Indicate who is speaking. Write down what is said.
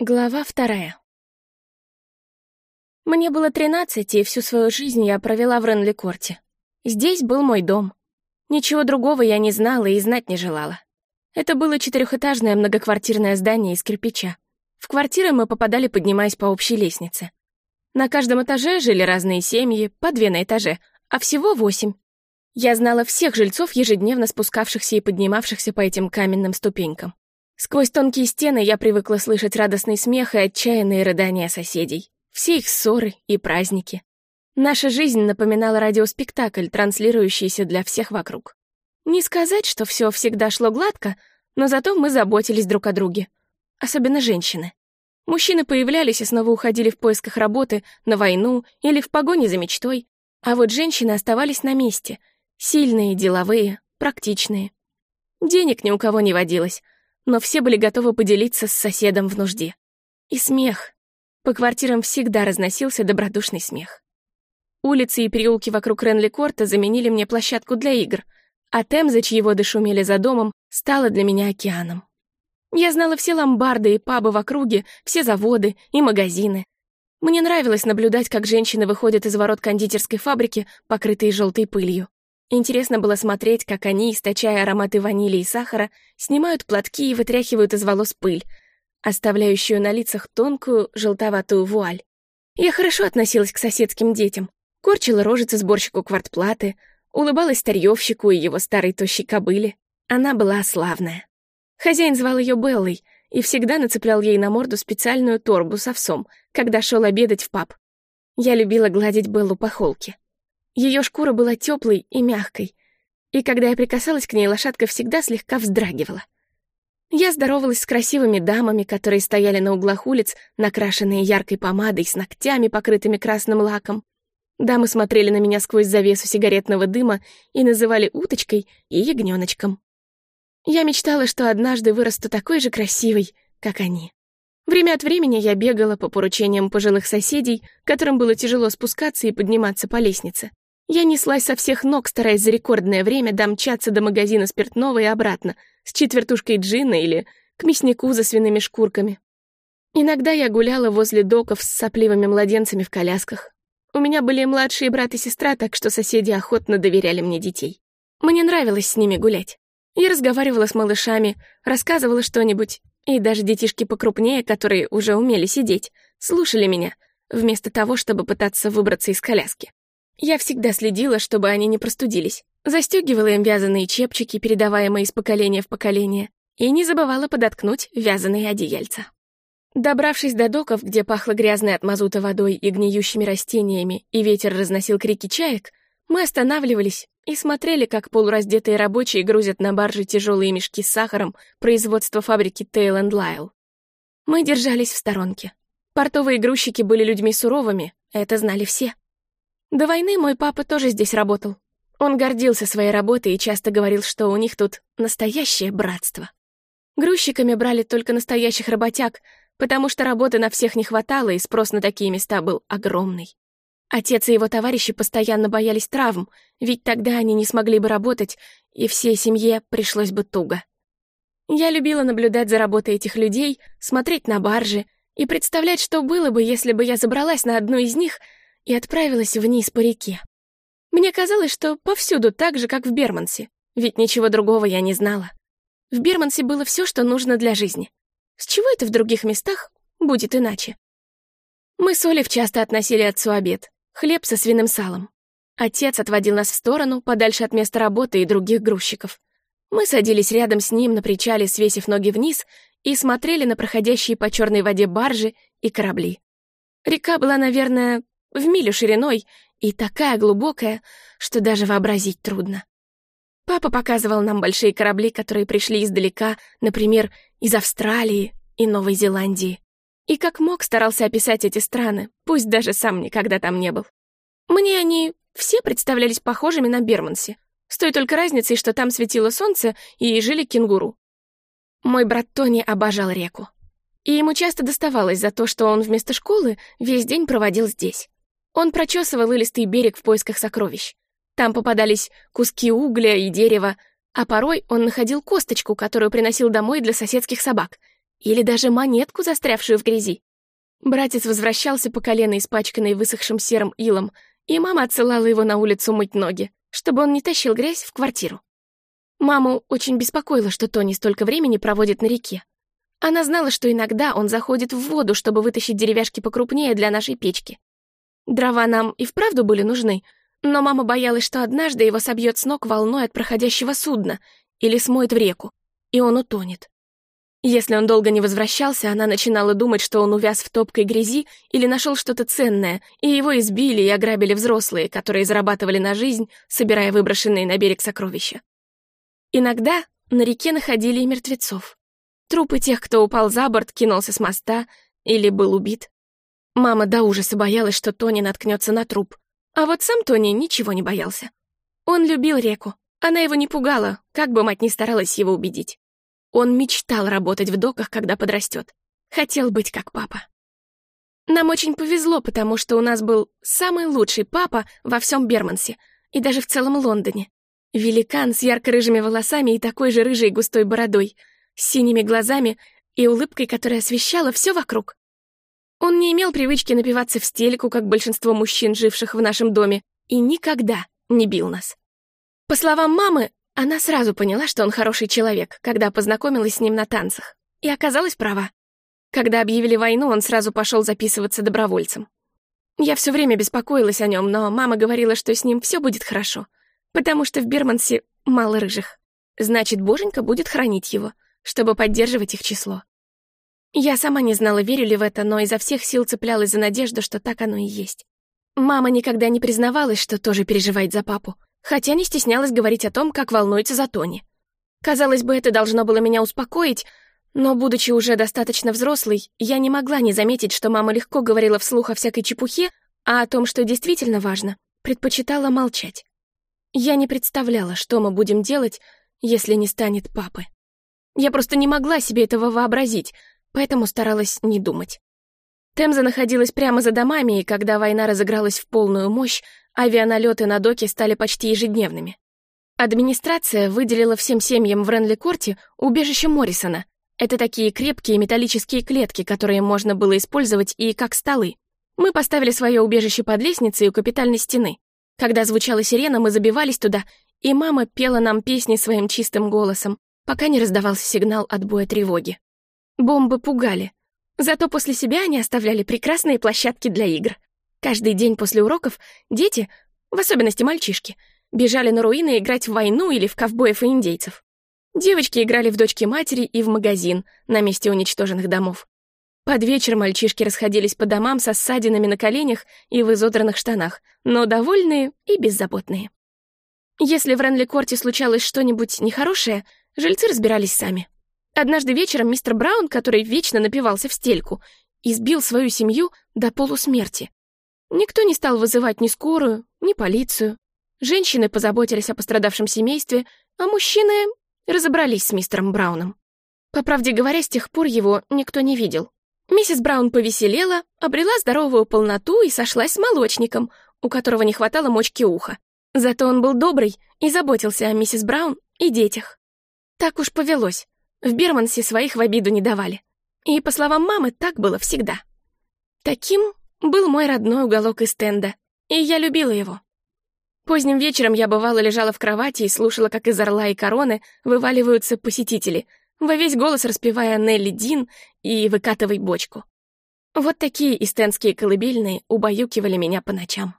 Speaker 1: Глава вторая. Мне было тринадцать, и всю свою жизнь я провела в Ренли-Корте. Здесь был мой дом. Ничего другого я не знала и знать не желала. Это было четырехэтажное многоквартирное здание из кирпича. В квартиры мы попадали, поднимаясь по общей лестнице. На каждом этаже жили разные семьи, по две на этаже, а всего восемь. Я знала всех жильцов, ежедневно спускавшихся и поднимавшихся по этим каменным ступенькам. Сквозь тонкие стены я привыкла слышать радостный смех и отчаянные рыдания соседей. Все их ссоры и праздники. Наша жизнь напоминала радиоспектакль, транслирующийся для всех вокруг. Не сказать, что все всегда шло гладко, но зато мы заботились друг о друге. Особенно женщины. Мужчины появлялись и снова уходили в поисках работы, на войну или в погоне за мечтой, а вот женщины оставались на месте, сильные, деловые, практичные. Денег ни у кого не водилось — но все были готовы поделиться с соседом в нужде. И смех. По квартирам всегда разносился добродушный смех. Улицы и переулки вокруг Ренли-Корта заменили мне площадку для игр, а Темза, чьи воды шумели за домом, стала для меня океаном. Я знала все ломбарды и пабы в округе, все заводы и магазины. Мне нравилось наблюдать, как женщины выходят из ворот кондитерской фабрики, покрытые желтой пылью. Интересно было смотреть, как они, источая ароматы ванили и сахара, снимают платки и вытряхивают из волос пыль, оставляющую на лицах тонкую желтоватую вуаль. Я хорошо относилась к соседским детям, корчила рожицы сборщику квартплаты, улыбалась старьевщику и его старой тощей кобыле. Она была славная. Хозяин звал ее Беллой и всегда нацеплял ей на морду специальную торбу с овсом, когда шел обедать в паб. Я любила гладить Беллу по холке. Ее шкура была теплой и мягкой, и когда я прикасалась к ней, лошадка всегда слегка вздрагивала. Я здоровалась с красивыми дамами, которые стояли на углах улиц, накрашенные яркой помадой, с ногтями, покрытыми красным лаком. Дамы смотрели на меня сквозь завесу сигаретного дыма и называли уточкой и ягненочком. Я мечтала, что однажды вырасту такой же красивой, как они. Время от времени я бегала по поручениям пожилых соседей, которым было тяжело спускаться и подниматься по лестнице. Я неслась со всех ног, стараясь за рекордное время домчаться до магазина спиртного и обратно, с четвертушкой джина или к мяснику за свиными шкурками. Иногда я гуляла возле доков с сопливыми младенцами в колясках. У меня были младшие брат и сестра, так что соседи охотно доверяли мне детей. Мне нравилось с ними гулять. Я разговаривала с малышами, рассказывала что-нибудь, и даже детишки покрупнее, которые уже умели сидеть, слушали меня, вместо того, чтобы пытаться выбраться из коляски. Я всегда следила, чтобы они не простудились, застегивала им вязаные чепчики, передаваемые из поколения в поколение, и не забывала подоткнуть вязаные одеяльца. Добравшись до доков, где пахло грязной от мазута водой и гниющими растениями, и ветер разносил крики чаек, мы останавливались и смотрели, как полураздетые рабочие грузят на баржи тяжелые мешки с сахаром производства фабрики Тейл энд Лайл. Мы держались в сторонке. Портовые грузчики были людьми суровыми, это знали все. До войны мой папа тоже здесь работал. Он гордился своей работой и часто говорил, что у них тут настоящее братство. Грузчиками брали только настоящих работяг, потому что работы на всех не хватало, и спрос на такие места был огромный. Отец и его товарищи постоянно боялись травм, ведь тогда они не смогли бы работать, и всей семье пришлось бы туго. Я любила наблюдать за работой этих людей, смотреть на баржи и представлять, что было бы, если бы я забралась на одну из них — и отправилась вниз по реке. Мне казалось, что повсюду так же, как в Бермансе, ведь ничего другого я не знала. В Бермансе было все, что нужно для жизни. С чего это в других местах будет иначе? Мы с Олив часто относили отцу обед, хлеб со свиным салом. Отец отводил нас в сторону, подальше от места работы и других грузчиков. Мы садились рядом с ним на причале, свесив ноги вниз, и смотрели на проходящие по черной воде баржи и корабли. Река была, наверное, в милю шириной и такая глубокая, что даже вообразить трудно. Папа показывал нам большие корабли, которые пришли издалека, например, из Австралии и Новой Зеландии. И как мог старался описать эти страны, пусть даже сам никогда там не был. Мне они все представлялись похожими на Берманси, с той только разницей, что там светило солнце и жили кенгуру. Мой брат Тони обожал реку. И ему часто доставалось за то, что он вместо школы весь день проводил здесь. Он прочесывал илистый берег в поисках сокровищ. Там попадались куски угля и дерева, а порой он находил косточку, которую приносил домой для соседских собак, Или даже монетку, застрявшую в грязи. Братец возвращался по колено испачканный высохшим серым илом, и мама отсылала его на улицу мыть ноги, чтобы он не тащил грязь в квартиру. Маму очень беспокоило, что Тони столько времени проводит на реке. Она знала, что иногда он заходит в воду, чтобы вытащить деревяшки покрупнее для нашей печки. Дрова нам и вправду были нужны, но мама боялась, что однажды его собьет с ног волной от проходящего судна или смоет в реку, и он утонет. Если он долго не возвращался, она начинала думать, что он увяз в топкой грязи или нашел что-то ценное, и его избили и ограбили взрослые, которые зарабатывали на жизнь, собирая выброшенные на берег сокровища. Иногда на реке находили и мертвецов. Трупы тех, кто упал за борт, кинулся с моста или был убит. Мама до ужаса боялась, что Тони наткнется на труп. А вот сам Тони ничего не боялся. Он любил реку. Она его не пугала, как бы мать ни старалась его убедить. Он мечтал работать в доках, когда подрастет. Хотел быть как папа. Нам очень повезло, потому что у нас был самый лучший папа во всем Бермансе и даже в целом Лондоне. Великан с ярко-рыжими волосами и такой же рыжей густой бородой, с синими глазами и улыбкой, которая освещала все вокруг. Он не имел привычки напиваться в стельку, как большинство мужчин, живших в нашем доме, и никогда не бил нас. По словам мамы, она сразу поняла, что он хороший человек, когда познакомилась с ним на танцах. И оказалась права. Когда объявили войну, он сразу пошел записываться добровольцем. Я все время беспокоилась о нем, но мама говорила, что с ним все будет хорошо, потому что в Бирмансе мало рыжих. Значит, боженька будет хранить его, чтобы поддерживать их число. Я сама не знала, верю ли в это, но изо всех сил цеплялась за надежду, что так оно и есть. Мама никогда не признавалась, что тоже переживает за папу, хотя не стеснялась говорить о том, как волнуется за Тони. Казалось бы, это должно было меня успокоить, но, будучи уже достаточно взрослой, я не могла не заметить, что мама легко говорила вслух о всякой чепухе, а о том, что действительно важно, предпочитала молчать. Я не представляла, что мы будем делать, если не станет папы. Я просто не могла себе этого вообразить, поэтому старалась не думать. Темза находилась прямо за домами, и когда война разыгралась в полную мощь, авианалеты на доке стали почти ежедневными. Администрация выделила всем семьям в Ренли-Корте убежище Моррисона. Это такие крепкие металлические клетки, которые можно было использовать и как столы. Мы поставили свое убежище под лестницей у капитальной стены. Когда звучала сирена, мы забивались туда, и мама пела нам песни своим чистым голосом, пока не раздавался сигнал отбоя тревоги. Бомбы пугали. Зато после себя они оставляли прекрасные площадки для игр. Каждый день после уроков дети, в особенности мальчишки, бежали на руины играть в войну или в ковбоев и индейцев. Девочки играли в дочки матери и в магазин на месте уничтоженных домов. Под вечер мальчишки расходились по домам со ссадинами на коленях и в изодранных штанах, но довольные и беззаботные. Если в Ренли-Корте случалось что-нибудь нехорошее, жильцы разбирались сами. Однажды вечером мистер Браун, который вечно напивался в стельку, избил свою семью до полусмерти. Никто не стал вызывать ни скорую, ни полицию. Женщины позаботились о пострадавшем семействе, а мужчины разобрались с мистером Брауном. По правде говоря, с тех пор его никто не видел. Миссис Браун повеселела, обрела здоровую полноту и сошлась с молочником, у которого не хватало мочки уха. Зато он был добрый и заботился о миссис Браун и детях. Так уж повелось. В Бермансе своих в обиду не давали. И, по словам мамы, так было всегда. Таким был мой родной уголок из стенда, и я любила его. Поздним вечером я бывало лежала в кровати и слушала, как из орла и короны вываливаются посетители, во весь голос распевая Нелли Дин и «Выкатывай бочку». Вот такие истенские колыбельные убаюкивали меня по ночам.